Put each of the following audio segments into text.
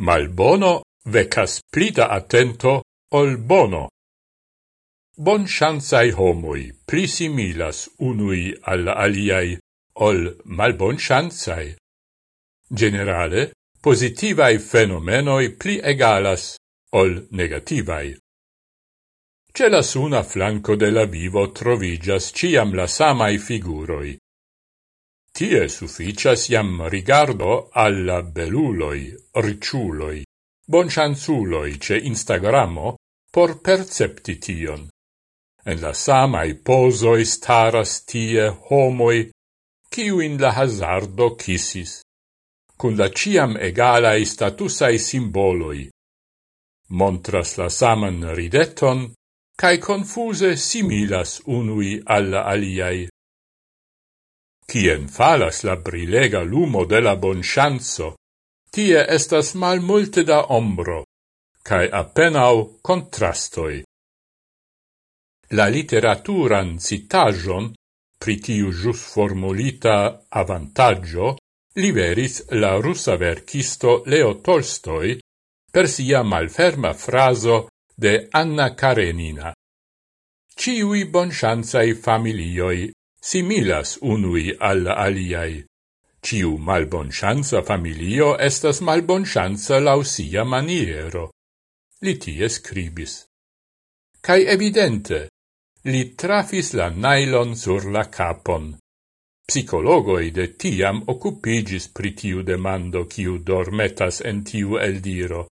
Malbono vecas plida attento ol bono. Bon chansai homoi prisimilas unui alla aliai ol malbon chansai. Generale, positivai fenomenoi pli egalas ol negativai. Ce la suna flanco de la vivo trovigas ciam la samai figuroi, Tie sufficias iam rigardo alla beluloi, riciuloi, boncianzuloi ce Instagramo por percepti tion. En la samai posoi staras tie homoi, ciuin la hazardo kisis, cun la ciam egalai statusai simboloi. Montras la saman rideton, cae confuse similas unui alla aliai. Cien falas la brilega lumo de la bonchanzo, tie estas mal multe da ombro, cae appenao contrastoi. La literaturan citajon pritiu jus formulita avantaggio liveris la russa verkisto Leo Tolstoi per sia malferma fraso de Anna Karenina. Ciui bonŝancaj familioi similas unui al aliai. Ciu malbonchanza familio estas malbonchanza lausia maniero. Li tie scribis. Cai evidente, li trafis la nylon sur la capon. Psicologoi de tiam occupigis pri tiu demando kiu dormetas en tiu eldiro.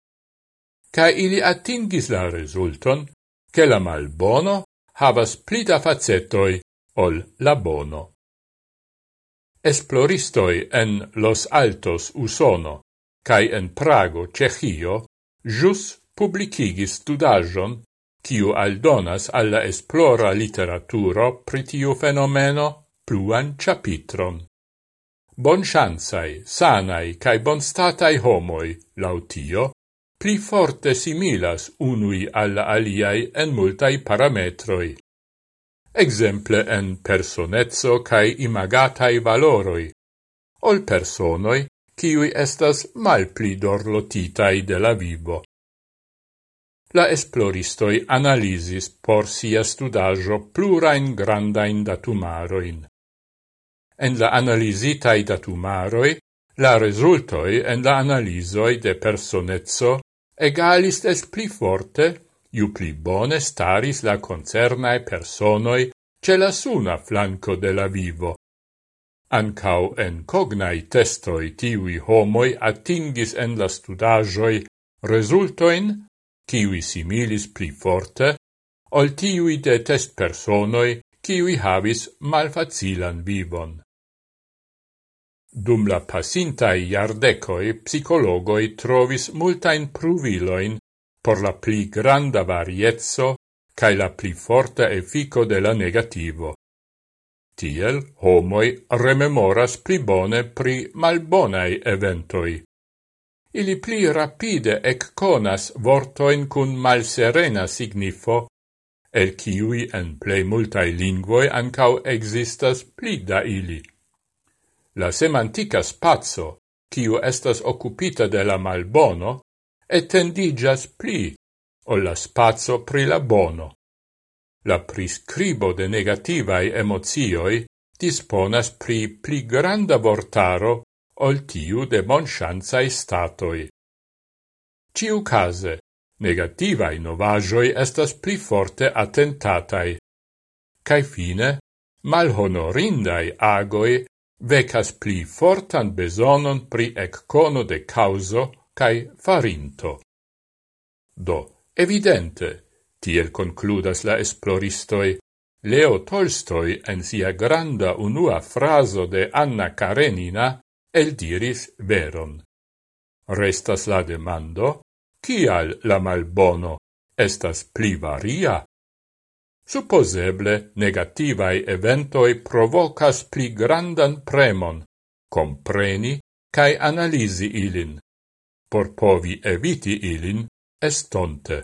Cai ili atingis la resulton, che la malbono havas plida facetoi ol la bono. Esploristoi en Los Altos Usono cae en Prago, Cechio, jus publicigis studagion kiu aldonas alla esplora literaturo pritiu fenomeno pluan chapitron. Bon chansai, sanai cae bonstatai homoi, lautio, pli forte similas unui alla aliai en multai parametroi exemple en personezzo cae imagatai valoroi, ol personoi ciui estas malpli dorlotitai de la vivo. La esploristoi analisis por sia studajo plurain grandain datumaroin. En la analisitai datumaroi, la resultoi en la analisoi de personezzo egalis es pli forte ju pli bone staris la concernae personoi ce la suna flanco de la vivo. Ancau en cognai testoi tivi homoi atingis en la studajoi resultoin, kiwi similis pli forte, ol tivi de test personoi, kiwi havis malfacilan vivon. Dum la pasintai iardecoi psicologoi trovis multain pruviloin por la pli granda variezzo cae la pli forta effico de la negativo. Tiel homoi rememoras pli bone pri malbonai eventoi. Ili pli rapide ecconas vortoin cun malserena signifo, el ciui en plei multai lingvoi ancau existas pli da ili. La semantica spazio, ciu estas occupita de la malbono, etendigas pli o la spazio pri la bono. La prescribo de negativae emozioi disponas pri pli granda vortaro ol tiu de bonŝancaj statoi. Ciu case, negativae novajoi estas pli forte attentatai, cae fine, malhonorindai agoi vecas pli fortan besonon pri eccono de causo cae farinto. Do, evidente, tiel concludas la esploristoi, Leo Tolstoi en sia granda unua fraso de Anna Karenina eldiris veron. Restas la demando, kial la malbono estas pli varia? Supposeble negativai eventoi provocas pli grandan premon, compreni cae analisi ilin por povi eviti ilin estonte.